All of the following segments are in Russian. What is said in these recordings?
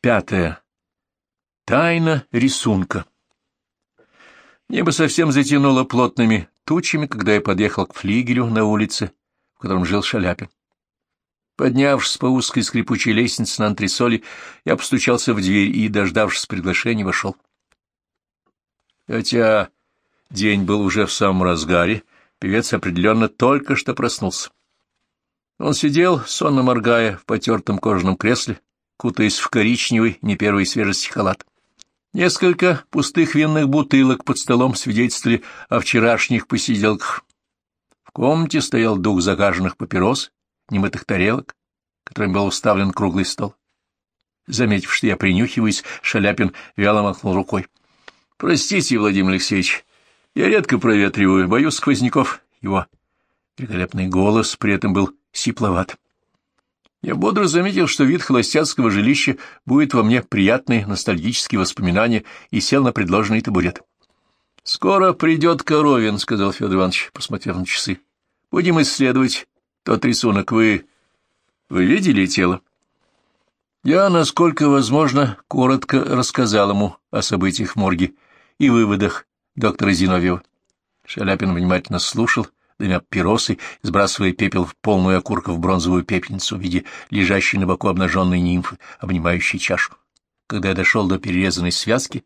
Пятое. Тайна рисунка. Небо совсем затянуло плотными тучами, когда я подъехал к флигелю на улице, в котором жил Шаляпин. Поднявшись по узкой скрипучей лестнице на антресоли, я постучался в дверь и, дождавшись приглашения, вошел. Хотя день был уже в самом разгаре, певец определенно только что проснулся. Он сидел, сонно моргая, в потертом кожаном кресле, кутаясь в коричневый, не первой свежести халат. Несколько пустых винных бутылок под столом свидетельствовали о вчерашних посиделках. В комнате стоял дух загаженных папирос, немытых тарелок, которым был уставлен круглый стол. Заметив, что я принюхиваюсь, Шаляпин вяло махнул рукой. — Простите, Владимир Алексеевич, я редко проветриваю, боюсь сквозняков. Его великолепный голос при этом был сипловат. Я бодро заметил, что вид холостяцкого жилища будет во мне приятные ностальгические воспоминания, и сел на предложенный табурет. — Скоро придет Коровин, — сказал Федор Иванович, посмотрев на часы. — Будем исследовать тот рисунок. Вы... вы видели тело? Я, насколько возможно, коротко рассказал ему о событиях в морге и выводах доктора Зиновьева. Шаляпин внимательно слушал, — дымя пиросы, сбрасывая пепел в полную окурков бронзовую пепельницу в виде лежащей на боку обнаженной нимфы, обнимающей чашу. Когда я дошел до перерезанной связки,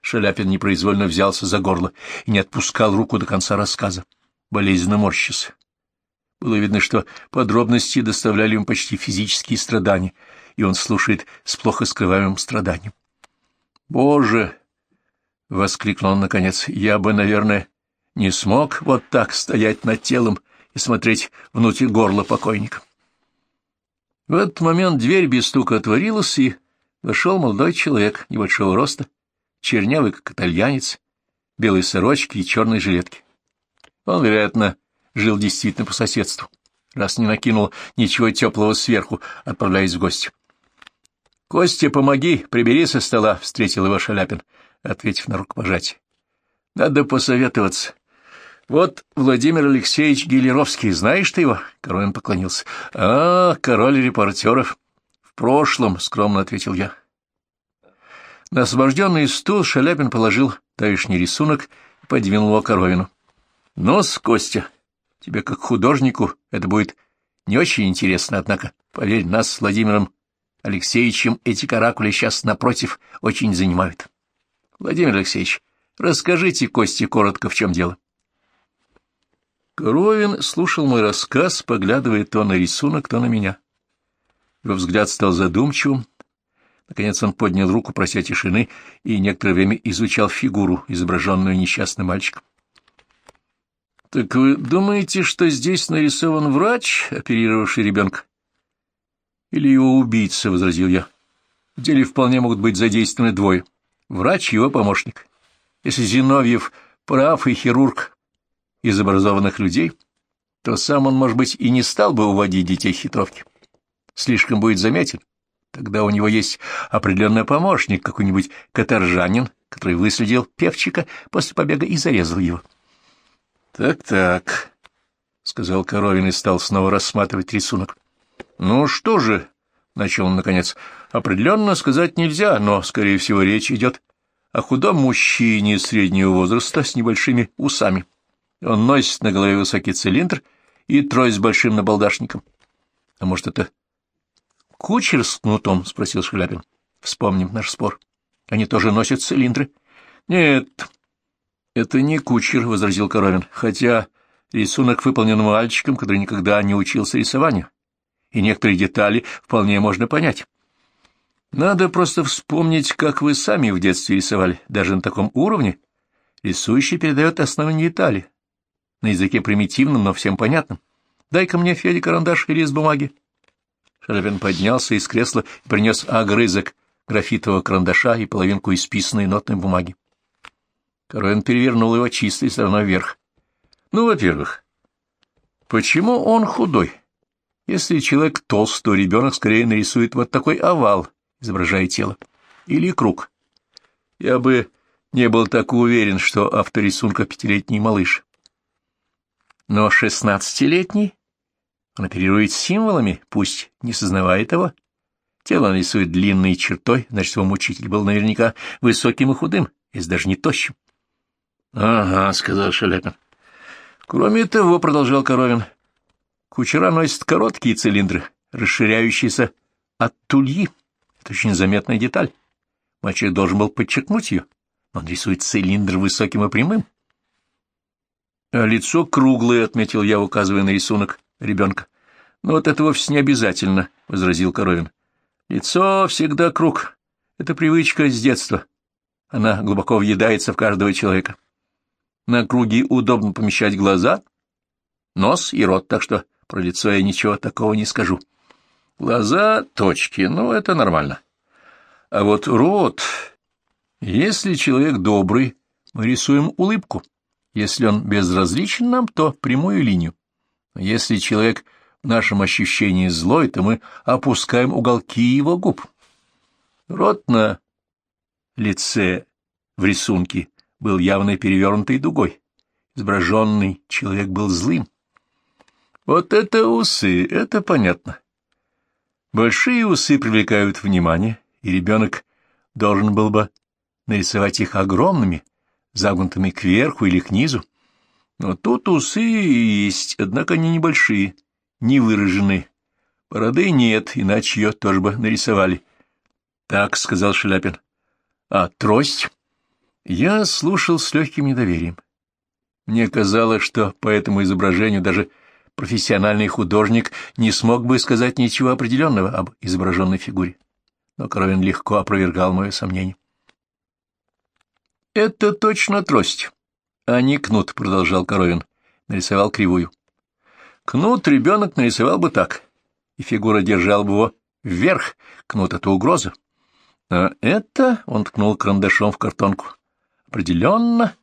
Шаляпин непроизвольно взялся за горло и не отпускал руку до конца рассказа, болезненно морщился. Было видно, что подробности доставляли ему почти физические страдания, и он слушает с плохо скрываемым страданием. «Боже!» — воскликнул он наконец. «Я бы, наверное, не смог вот так стоять над телом и смотреть внутрь горла покойника. В этот момент дверь без стука отворилась, и вошел молодой человек небольшого роста, чернявый, как итальянец, белой сорочки и черной жилетки. Он, вероятно, жил действительно по соседству, раз не накинул ничего теплого сверху, отправляясь в гости. — Костя, помоги, прибери со стола, — встретил его Шаляпин, ответив на рукопожатие. — Надо посоветоваться. Вот Владимир Алексеевич Гелеровский, знаешь ты его? Коровин поклонился. А, король репортеров. В прошлом, скромно ответил я. На освобожденный стул Шаляпин положил давишний рисунок и подвинул его Коровину. Нос, Костя, тебе как художнику это будет не очень интересно, однако, поверь, нас с Владимиром Алексеевичем эти каракули сейчас, напротив, очень занимают. Владимир Алексеевич, расскажите Косте коротко, в чем дело. Коровин слушал мой рассказ, поглядывая то на рисунок, то на меня. Его взгляд стал задумчивым. Наконец он поднял руку, прося тишины, и некоторое время изучал фигуру, изображенную несчастным мальчиком. — Так вы думаете, что здесь нарисован врач, оперировавший ребенка? — Или его убийца, — возразил я. — В деле вполне могут быть задействованы двое. Врач и его помощник. Если Зиновьев прав и хирург из образованных людей, то сам он, может быть, и не стал бы уводить детей хитровки. Слишком будет заметен. Тогда у него есть определенный помощник, какой-нибудь каторжанин, который выследил певчика после побега и зарезал его. «Так-так», — сказал Коровин и стал снова рассматривать рисунок. «Ну что же», — начал он наконец, — «определенно сказать нельзя, но, скорее всего, речь идет о худом мужчине среднего возраста с небольшими усами. Он носит на голове высокий цилиндр и трой с большим набалдашником. — А может, это кучер с кнутом? — спросил Шляпин. — Вспомним наш спор. Они тоже носят цилиндры? — Нет, это не кучер, — возразил Коровин, — хотя рисунок выполнен мальчиком, который никогда не учился рисованию, и некоторые детали вполне можно понять. Надо просто вспомнить, как вы сами в детстве рисовали, даже на таком уровне. Рисующий передает основные детали, на языке примитивном, но всем понятном. Дай-ка мне, Федя, карандаш и лист бумаги. Шаляпин поднялся из кресла и принес огрызок графитового карандаша и половинку исписанной нотной бумаги. Коровин перевернул его чистой стороной вверх. Ну, во-первых, почему он худой? Если человек толст, то ребенок скорее нарисует вот такой овал, изображая тело, или круг. Я бы не был так уверен, что автор рисунка пятилетний малыш. Но шестнадцатилетний он оперирует символами, пусть не сознавая этого. Тело он рисует длинной чертой, значит, его мучитель был наверняка высоким и худым, если даже не тощим. — Ага, — сказал Шаляпин. — Кроме того, — продолжал Коровин, — кучера носят короткие цилиндры, расширяющиеся от тульи. Это очень заметная деталь. Мальчик должен был подчеркнуть ее. Он рисует цилиндр высоким и прямым. — лицо круглое, — отметил я, указывая на рисунок ребенка. — Но вот это вовсе не обязательно, — возразил Коровин. — Лицо всегда круг. Это привычка с детства. Она глубоко въедается в каждого человека. На круги удобно помещать глаза, нос и рот, так что про лицо я ничего такого не скажу. Глаза — точки, ну, это нормально. А вот рот... Если человек добрый, мы рисуем улыбку. Если он безразличен нам, то прямую линию. Если человек в нашем ощущении злой, то мы опускаем уголки его губ. Рот на лице в рисунке был явно перевернутой дугой. Изображенный человек был злым. Вот это усы, это понятно. Большие усы привлекают внимание, и ребенок должен был бы нарисовать их огромными, загнутыми кверху или к низу. Но тут усы есть, однако они небольшие, не выраженные. Бороды нет, иначе ее тоже бы нарисовали. — Так, — сказал Шляпин. — А трость? Я слушал с легким недоверием. Мне казалось, что по этому изображению даже профессиональный художник не смог бы сказать ничего определенного об изображенной фигуре. Но Коровин легко опровергал мое сомнение. «Это точно трость, а не кнут», — продолжал Коровин. Нарисовал кривую. Кнут ребенок нарисовал бы так, и фигура держал бы его вверх. Кнут — это угроза. А это он ткнул карандашом в картонку. Определенно,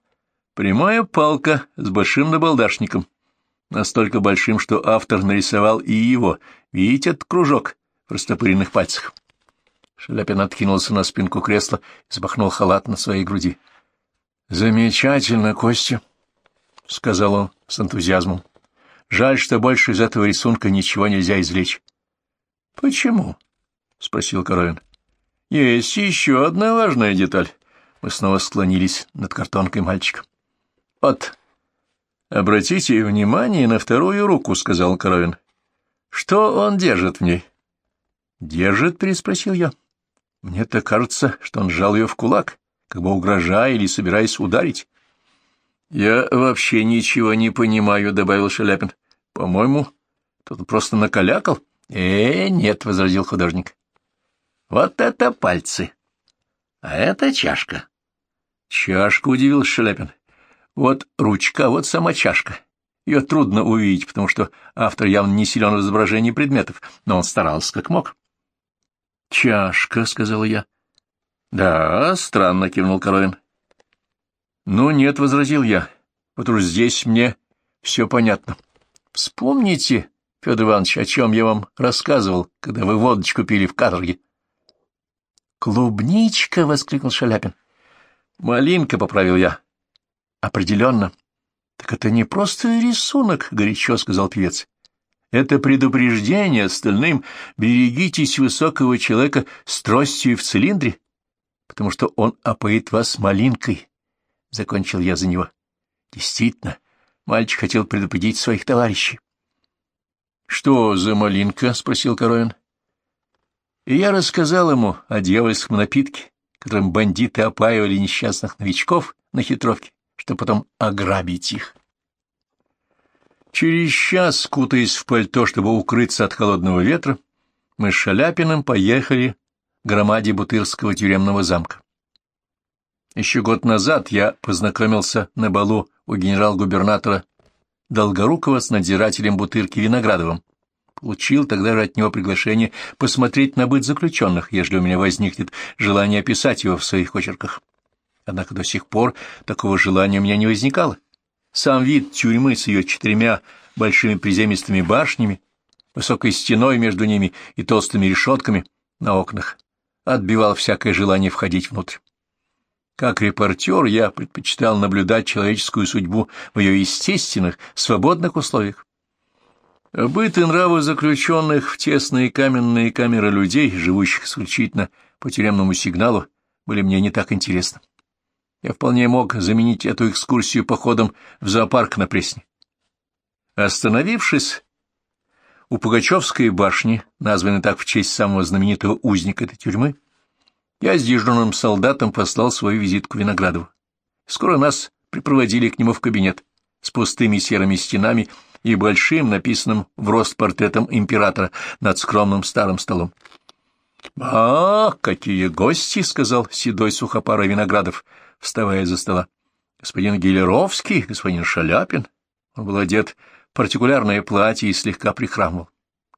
прямая палка с большим набалдашником. Настолько большим, что автор нарисовал и его. Видите этот кружок в растопыренных пальцах? Шаляпин откинулся на спинку кресла и запахнул халат на своей груди. — Замечательно, Костя, — сказал он с энтузиазмом. — Жаль, что больше из этого рисунка ничего нельзя извлечь. — Почему? — спросил Коровин. — Есть еще одна важная деталь. Мы снова склонились над картонкой мальчика. — Вот. Обратите внимание на вторую руку, — сказал Коровин. — Что он держит в ней? — Держит? — переспросил я. — Мне-то кажется, что он сжал ее в кулак как бы угрожая или собираясь ударить. — Я вообще ничего не понимаю, — добавил Шаляпин. — По-моему, тут просто накалякал. «Э, — Э, нет, — возразил художник. — Вот это пальцы, а это чашка. — Чашка, — удивил Шаляпин. — Вот ручка, вот сама чашка. Ее трудно увидеть, потому что автор явно не силен в изображении предметов, но он старался как мог. — Чашка, — сказала я. —— Да, странно, — кивнул Коровин. — Ну, нет, — возразил я, — вот уж здесь мне все понятно. Вспомните, Федор Иванович, о чем я вам рассказывал, когда вы водочку пили в каторге. — Клубничка! — воскликнул Шаляпин. — Малинка, — поправил я. — Определенно. — Так это не просто рисунок, — горячо сказал певец. Это предупреждение остальным «берегитесь высокого человека с тростью в цилиндре» потому что он опоит вас малинкой, — закончил я за него. Действительно, мальчик хотел предупредить своих товарищей. — Что за малинка? — спросил Коровин. И я рассказал ему о дьявольском напитке, которым бандиты опаивали несчастных новичков на хитровке, чтобы потом ограбить их. Через час, кутаясь в пальто, чтобы укрыться от холодного ветра, мы с Шаляпиным поехали громаде Бутырского тюремного замка. Еще год назад я познакомился на балу у генерал-губернатора Долгорукова с надзирателем Бутырки Виноградовым. Получил тогда же от него приглашение посмотреть на быт заключенных, если у меня возникнет желание описать его в своих очерках. Однако до сих пор такого желания у меня не возникало. Сам вид тюрьмы с ее четырьмя большими приземистыми башнями, высокой стеной между ними и толстыми решетками на окнах отбивал всякое желание входить внутрь. Как репортер я предпочитал наблюдать человеческую судьбу в ее естественных, свободных условиях. Быт и нравы заключенных в тесные каменные камеры людей, живущих исключительно по тюремному сигналу, были мне не так интересны. Я вполне мог заменить эту экскурсию походом в зоопарк на Пресне. Остановившись у Пугачевской башни, названной так в честь самого знаменитого узника этой тюрьмы, я с дежурным солдатом послал свою визитку Виноградову. Скоро нас припроводили к нему в кабинет с пустыми серыми стенами и большим, написанным в рост портретом императора над скромным старым столом. — А, какие гости! — сказал седой сухопарый Виноградов, вставая за стола. — Господин Гелеровский, господин Шаляпин. Он был одет партикулярное платье и слегка прихрамывал.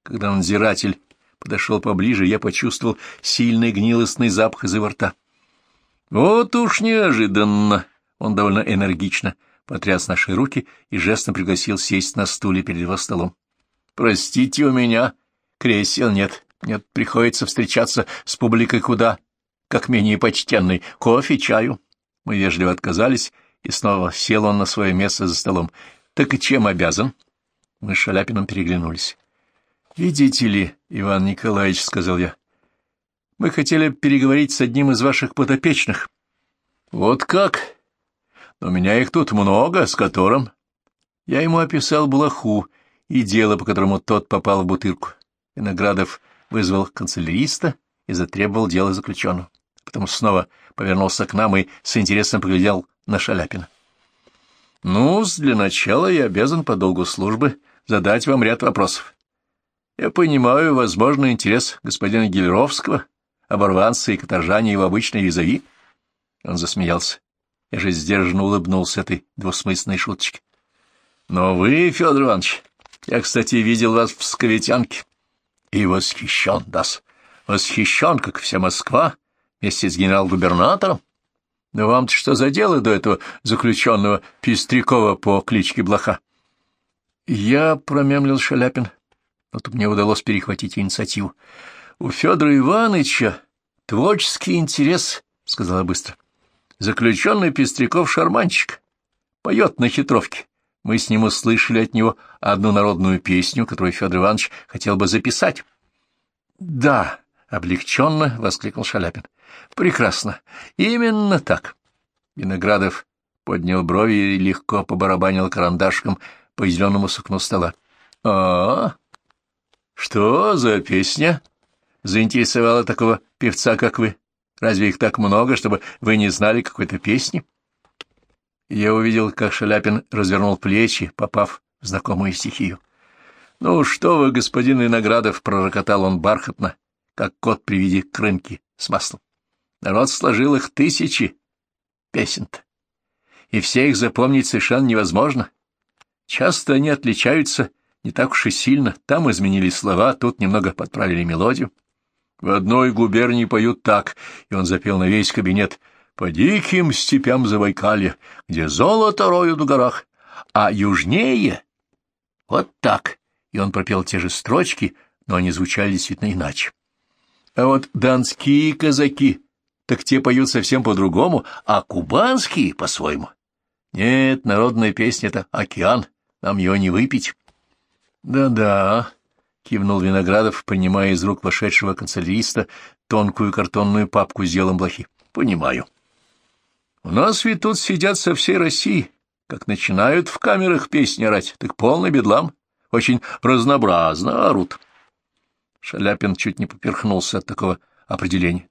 Когда надзиратель подошел поближе, я почувствовал сильный гнилостный запах из его рта. — Вот уж неожиданно! Он довольно энергично потряс наши руки и жестом пригласил сесть на стуле перед его столом. — Простите, у меня кресел нет. Мне приходится встречаться с публикой куда, как менее почтенной. Кофе, чаю. Мы вежливо отказались, и снова сел он на свое место за столом. — Так и чем обязан? Мы с Шаляпиным переглянулись. — Видите ли, Иван Николаевич, — сказал я, — мы хотели переговорить с одним из ваших подопечных. — Вот как? Но у меня их тут много, с которым... Я ему описал блоху и дело, по которому тот попал в бутырку. Виноградов вызвал канцеляриста и затребовал дело заключенного. Потом снова повернулся к нам и с интересом поглядел на Шаляпина. — Ну, для начала я обязан по долгу службы задать вам ряд вопросов. Я понимаю, возможно, интерес господина Гелеровского, оборванца и каторжане его обычной визави. Он засмеялся. Я же сдержанно улыбнулся этой двусмысленной шуточке. — Но вы, Федор Иванович, я, кстати, видел вас в Сковитянке. И восхищен, дас, восхищен, как вся Москва, вместе с генерал-губернатором. Но вам-то что за дело до этого заключенного Пестрякова по кличке Блоха? Я промямлил Шаляпин, но тут мне удалось перехватить инициативу. У Федора Ивановича творческий интерес, — сказала быстро. Заключенный Пестряков шарманщик. Поет на хитровке. Мы с ним услышали от него одну народную песню, которую Федор Иванович хотел бы записать. — Да, — облегченно воскликнул Шаляпин. — Прекрасно. Именно так. Виноградов поднял брови и легко побарабанил карандашком по зеленому сукну стола. — А, что за песня? — заинтересовала такого певца, как вы. Разве их так много, чтобы вы не знали какой-то песни? Я увидел, как Шаляпин развернул плечи, попав в знакомую стихию. — Ну что вы, господин Виноградов, — пророкотал он бархатно, как кот при виде крынки с маслом. Народ сложил их тысячи песен-то, и все их запомнить совершенно невозможно. Часто они отличаются не так уж и сильно, там изменили слова, тут немного подправили мелодию. В одной губернии поют так, и он запел на весь кабинет «По диким степям Забайкалья, где золото роют в горах, а южнее...» Вот так, и он пропел те же строчки, но они звучали действительно иначе. А вот донские казаки, так те поют совсем по-другому, а кубанские — по-своему. Нет, народная песня — это океан, нам ее не выпить. Да-да, — кивнул Виноградов, принимая из рук вошедшего канцеляриста тонкую картонную папку с делом блохи. — Понимаю. — У нас ведь тут сидят со всей России, как начинают в камерах песни орать, так полный бедлам, очень разнообразно орут. Шаляпин чуть не поперхнулся от такого определения. —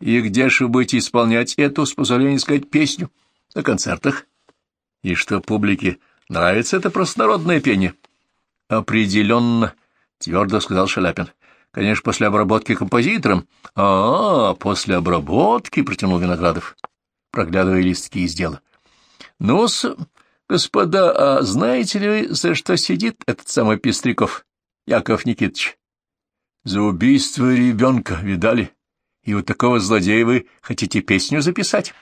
И где же будете исполнять эту, с позволения сказать, песню? — На концертах. — И что публике нравится это простонародное пение? — Определенно, — твердо сказал Шаляпин. — Конечно, после обработки композитором. — А, после обработки, — протянул Виноградов, проглядывая листки из дела. — Ну-с, господа, а знаете ли вы, за что сидит этот самый Пестряков, Яков Никитич? — За убийство ребенка, видали? И вот такого злодея вы хотите песню записать?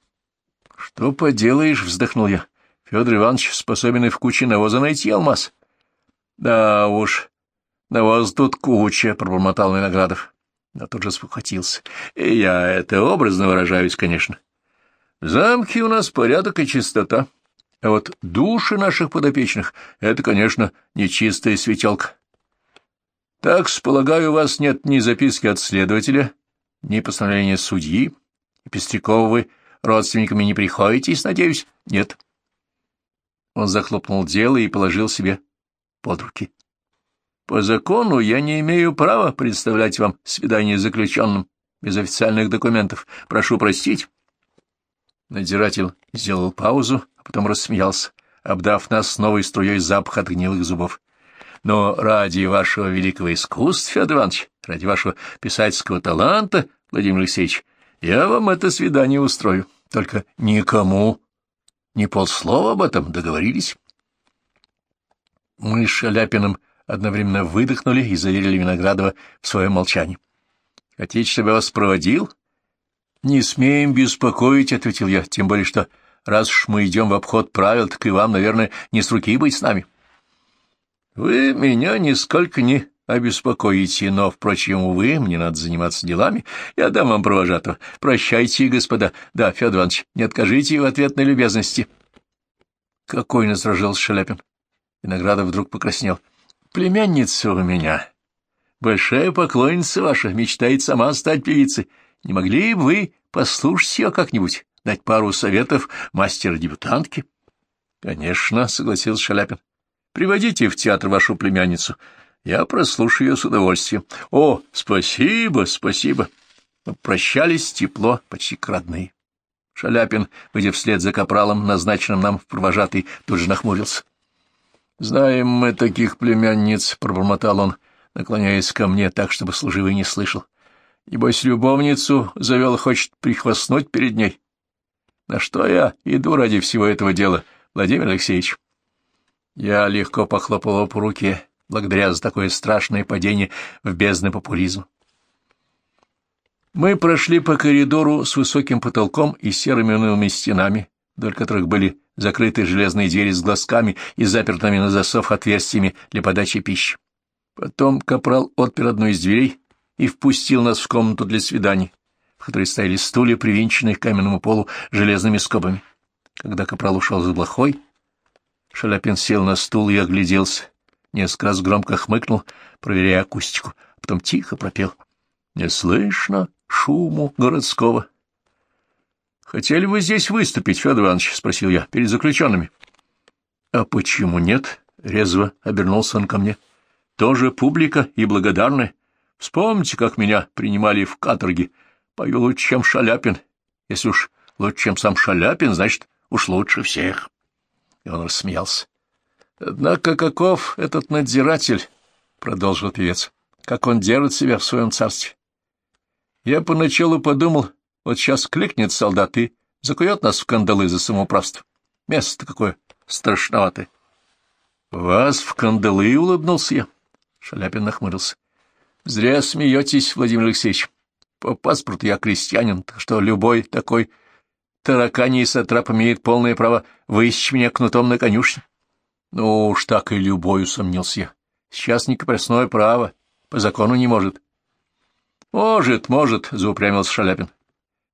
— Что поделаешь, — вздохнул я. Федор Иванович способен и в куче навоза найти алмаз. — Да уж, вас тут куча, — пробормотал Виноградов. Но тут же спохватился. Я это образно выражаюсь, конечно. В замке у нас порядок и чистота. А вот души наших подопечных — это, конечно, нечистая светелка. Так, полагаю, у вас нет ни записки от следователя, ни постановления судьи, и Пестрякова вы родственниками не приходитесь, надеюсь? Нет. Он захлопнул дело и положил себе под руки. По закону я не имею права представлять вам свидание с заключенным без официальных документов. Прошу простить. Надзиратель сделал паузу, а потом рассмеялся, обдав нас новой струей запаха от гнилых зубов. Но ради вашего великого искусства, Федор Иванович, ради вашего писательского таланта, Владимир Алексеевич, я вам это свидание устрою. Только никому ни полслова об этом договорились. Мы с Шаляпиным одновременно выдохнули и заверили Виноградова в своем молчании. — Хотите, чтобы я вас проводил? — Не смеем беспокоить, — ответил я, — тем более, что раз уж мы идем в обход правил, так и вам, наверное, не с руки быть с нами. — Вы меня нисколько не обеспокоите, но, впрочем, увы, мне надо заниматься делами. Я дам вам провожатого. Прощайте, господа. Да, Федор Иванович, не откажите в ответной любезности. — Какой насражался Шаляпин? Виноградов вдруг покраснел. — Племянница у меня. Большая поклонница ваша, мечтает сама стать певицей. Не могли бы вы послушать ее как-нибудь, дать пару советов мастера-дебютантки? — Конечно, — согласился Шаляпин. — Приводите в театр вашу племянницу. Я прослушаю ее с удовольствием. — О, спасибо, спасибо. Прощались тепло, почти к родные. Шаляпин, выйдя вслед за капралом, назначенным нам в провожатый, тут же нахмурился. — Знаем мы таких племянниц, — пробормотал он, наклоняясь ко мне так, чтобы служивый не слышал. Небось, любовницу завел, хочет прихвастнуть перед ней. На что я иду ради всего этого дела, Владимир Алексеевич? Я легко похлопал его по руке, благодаря за такое страшное падение в бездны популизма. Мы прошли по коридору с высоким потолком и серыми унылыми стенами, вдоль которых были закрыты железные двери с глазками и запертыми на засов отверстиями для подачи пищи. Потом капрал отпер одну из дверей и впустил нас в комнату для свиданий, в которой стояли стулья, привинченные к каменному полу железными скобами. Когда капрал ушел за блохой, Шаляпин сел на стул и огляделся. Несколько раз громко хмыкнул, проверяя акустику, а потом тихо пропел. Не слышно шуму городского. — Хотели бы здесь выступить, Федор Иванович? — спросил я, — перед заключенными. — А почему нет? — резво обернулся он ко мне. — Тоже публика и благодарная. Вспомните, как меня принимали в каторге. Пою лучше, чем Шаляпин. Если уж лучше, чем сам Шаляпин, значит, уж лучше всех. И он рассмеялся. — Однако каков этот надзиратель? — продолжил певец. — Как он держит себя в своем царстве. Я поначалу подумал, вот сейчас кликнет солдат и закует нас в кандалы за самоуправство. Место какое страшноватое. — Вас в кандалы улыбнулся я. Шаляпин нахмурился. — Зря смеетесь, Владимир Алексеевич. По паспорту я крестьянин, так что любой такой тараканий сатрап имеет полное право высечь меня кнутом на конюшне. Ну уж так и любой усомнился я. Сейчас не право, по закону не может. — Может, может, — заупрямился Шаляпин.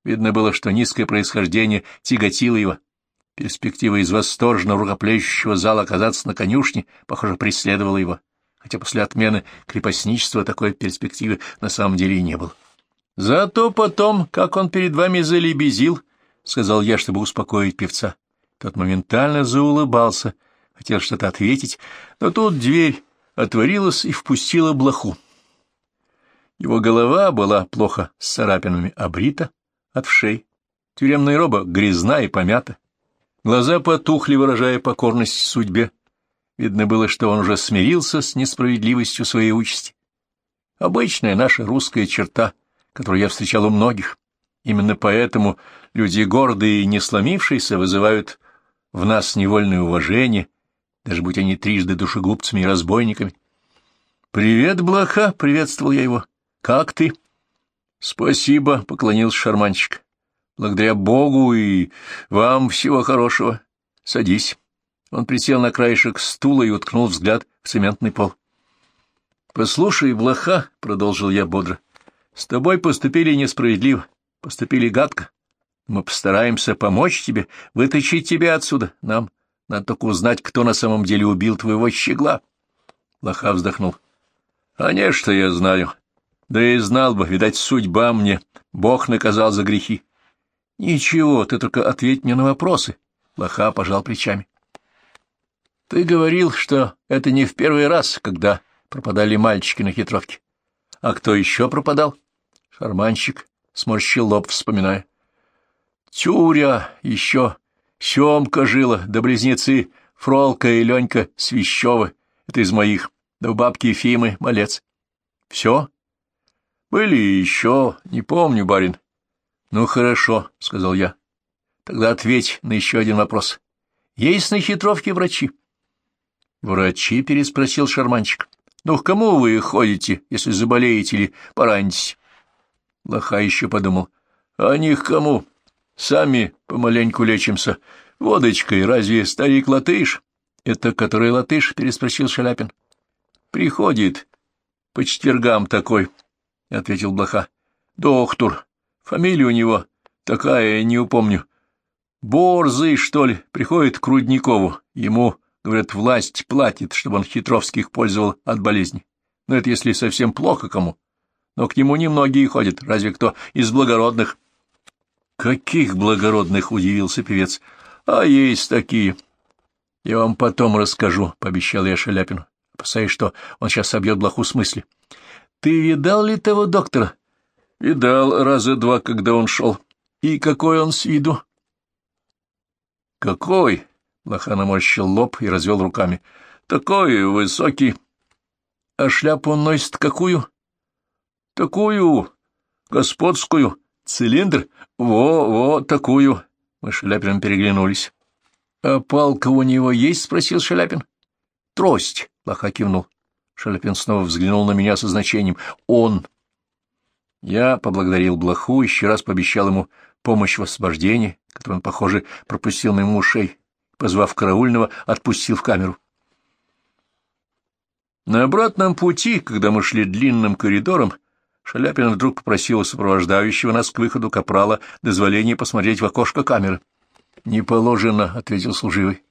Видно было, что низкое происхождение тяготило его. Перспектива из восторженно рукоплещущего зала оказаться на конюшне, похоже, преследовала его хотя после отмены крепостничества такой перспективы на самом деле и не было. Зато потом, как он перед вами залебезил, — сказал я, чтобы успокоить певца. Тот моментально заулыбался, хотел что-то ответить, но тут дверь отворилась и впустила блоху. Его голова была плохо с царапинами обрита от вшей, тюремная роба грязна и помята, глаза потухли, выражая покорность судьбе, Видно было, что он уже смирился с несправедливостью своей участи. Обычная наша русская черта, которую я встречал у многих. Именно поэтому люди гордые и не сломившиеся вызывают в нас невольное уважение, даже будь они трижды душегубцами и разбойниками. «Привет, блоха!» — приветствовал я его. «Как ты?» «Спасибо», — поклонился шарманщик. «Благодаря Богу и вам всего хорошего. Садись». Он присел на краешек стула и уткнул взгляд в цементный пол. — Послушай, блоха, — продолжил я бодро, — с тобой поступили несправедливо, поступили гадко. Мы постараемся помочь тебе, вытащить тебя отсюда. Нам Надо только узнать, кто на самом деле убил твоего щегла. Лоха вздохнул. — А не, я знаю. Да и знал бы, видать, судьба мне. Бог наказал за грехи. — Ничего, ты только ответь мне на вопросы. Лоха пожал плечами. — Ты говорил, что это не в первый раз, когда пропадали мальчики на хитровке. А кто еще пропадал? Шарманщик сморщил лоб, вспоминая. — Тюря еще Семка жила, да близнецы Фролка и Ленька Свящева, это из моих, да у бабки Ефимы малец. Все? Были еще, не помню, барин. Ну, хорошо, — сказал я. Тогда ответь на еще один вопрос. Есть на хитровке врачи? Врачи, — переспросил шарманчик. Ну, к кому вы ходите, если заболеете или поранитесь? Лоха еще подумал. А них кому? — Сами помаленьку лечимся. Водочкой разве старик латыш? — Это который латыш? — переспросил Шаляпин. — Приходит. По четвергам такой, — ответил Блоха. — Доктор. Фамилия у него такая, не упомню. Борзый, что ли, приходит к Рудникову. Ему, говорят, власть платит, чтобы он Хитровских пользовал от болезни. Но это если совсем плохо кому. Но к нему немногие ходят, разве кто из благородных. — Каких благородных, — удивился певец. — А есть такие. — Я вам потом расскажу, — пообещал я Шаляпину, опасаясь, что он сейчас собьет блоху с мысли. — Ты видал ли того доктора? — Видал раза два, когда он шел. — И какой он с виду? — Какой? — блоха наморщил лоб и развел руками. — Такой высокий. — А шляпу он носит какую? — Такую, господскую. — Цилиндр? Во, во, такую. Мы с Шаляпиным переглянулись. — А палка у него есть? — спросил Шаляпин. — Трость, — Лоха кивнул. Шаляпин снова взглянул на меня со значением. — Он. Я поблагодарил Блоху, еще раз пообещал ему помощь в освобождении, которую он, похоже, пропустил мимо ушей, позвав караульного, отпустил в камеру. На обратном пути, когда мы шли длинным коридором, Шаляпин вдруг попросил сопровождающего нас к выходу капрала дозволения посмотреть в окошко камеры. — Не положено, — ответил служивый.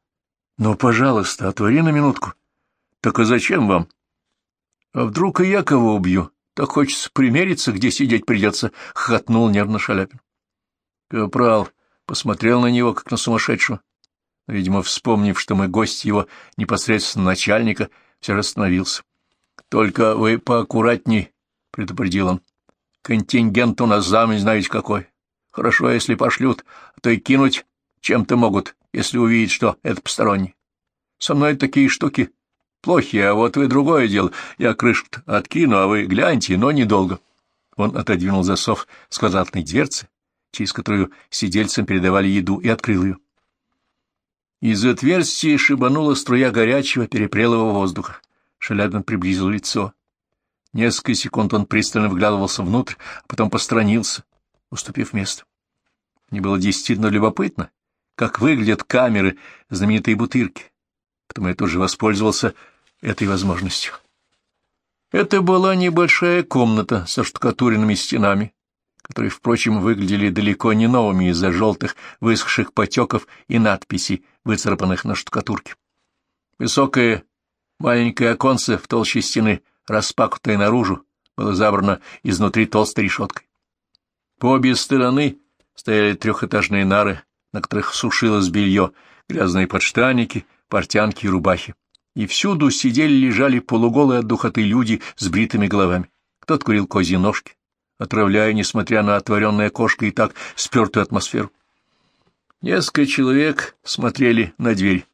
— Ну, пожалуйста, отвори на минутку. — Так а зачем вам? — А вдруг и я кого убью? Так хочется примериться, где сидеть придется, — хохотнул нервно Шаляпин. Капрал посмотрел на него, как на сумасшедшего. Видимо, вспомнив, что мы гость его непосредственно начальника, все же остановился. — Только вы поаккуратней, — предупредил он. — Контингент у нас замень знаете какой. Хорошо, если пошлют, а то и кинуть чем-то могут, если увидят, что это посторонний. Со мной такие штуки плохие, а вот вы другое дело. Я крышку откину, а вы гляньте, но недолго. Он отодвинул засов с квадратной дверцы, через которую сидельцам передавали еду, и открыл ее. Из отверстия шибанула струя горячего перепрелого воздуха. Шаляпин приблизил лицо. Несколько секунд он пристально вглядывался внутрь, а потом посторонился, уступив место. Мне было действительно любопытно, как выглядят камеры знаменитой бутырки, потому я тоже воспользовался этой возможностью. Это была небольшая комната со штукатуренными стенами, которые, впрочем, выглядели далеко не новыми из-за желтых высохших потеков и надписей, выцарапанных на штукатурке. Высокое маленькое оконце в толще стены распакнутое наружу, было забрано изнутри толстой решеткой. По обе стороны стояли трехэтажные нары, на которых сушилось белье, грязные подштанники, портянки и рубахи. И всюду сидели-лежали полуголые от духоты люди с бритыми головами. Кто-то курил козьи ножки, отравляя, несмотря на отворенное окошко и так спертую атмосферу. Несколько человек смотрели на дверь.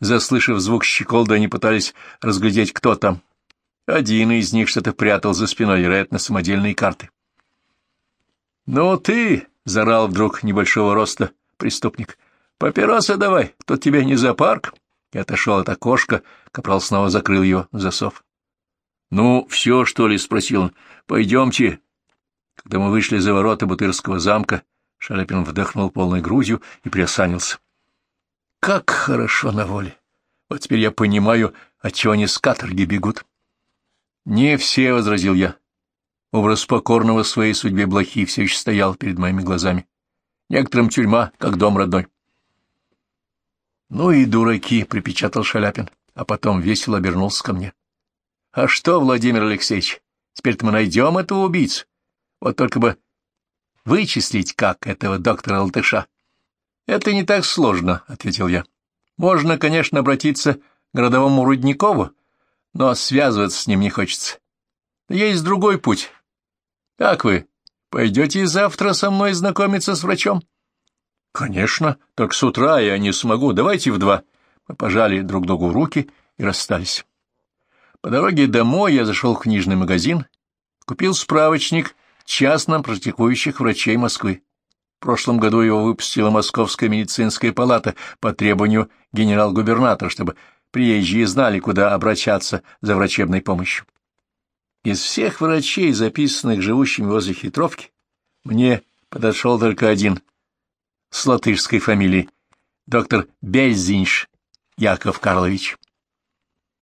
Заслышав звук щеколда, они пытались разглядеть, кто там. Один из них что-то прятал за спиной, вероятно, самодельные карты. — Ну ты, — зарал вдруг небольшого роста преступник, — папиросы давай, тут тебе не зоопарк. И отошел от окошка, капрал снова закрыл его засов. — Ну, все, что ли? — спросил он. — Пойдемте. Когда мы вышли за ворота Бутырского замка, Шаляпин вдохнул полной грудью и приосанился. — Как хорошо на воле! Вот теперь я понимаю, отчего они с каторги бегут. —— Не все, — возразил я. Образ покорного своей судьбе блохи все еще стоял перед моими глазами. Некоторым тюрьма, как дом родной. Ну и дураки, — припечатал Шаляпин, а потом весело обернулся ко мне. — А что, Владимир Алексеевич, теперь-то мы найдем этого убийцу. Вот только бы вычислить, как этого доктора Латыша. — Это не так сложно, — ответил я. — Можно, конечно, обратиться к городовому Рудникову, но связываться с ним не хочется. Есть другой путь. Как вы, пойдете завтра со мной знакомиться с врачом? — Конечно, только с утра я не смогу. Давайте в два. Мы пожали друг другу руки и расстались. По дороге домой я зашел в книжный магазин, купил справочник частным практикующих врачей Москвы. В прошлом году его выпустила Московская медицинская палата по требованию генерал-губернатора, чтобы приезжие знали, куда обращаться за врачебной помощью. Из всех врачей, записанных живущими возле хитровки, мне подошел только один, с латышской фамилией, доктор Бельзинш Яков Карлович.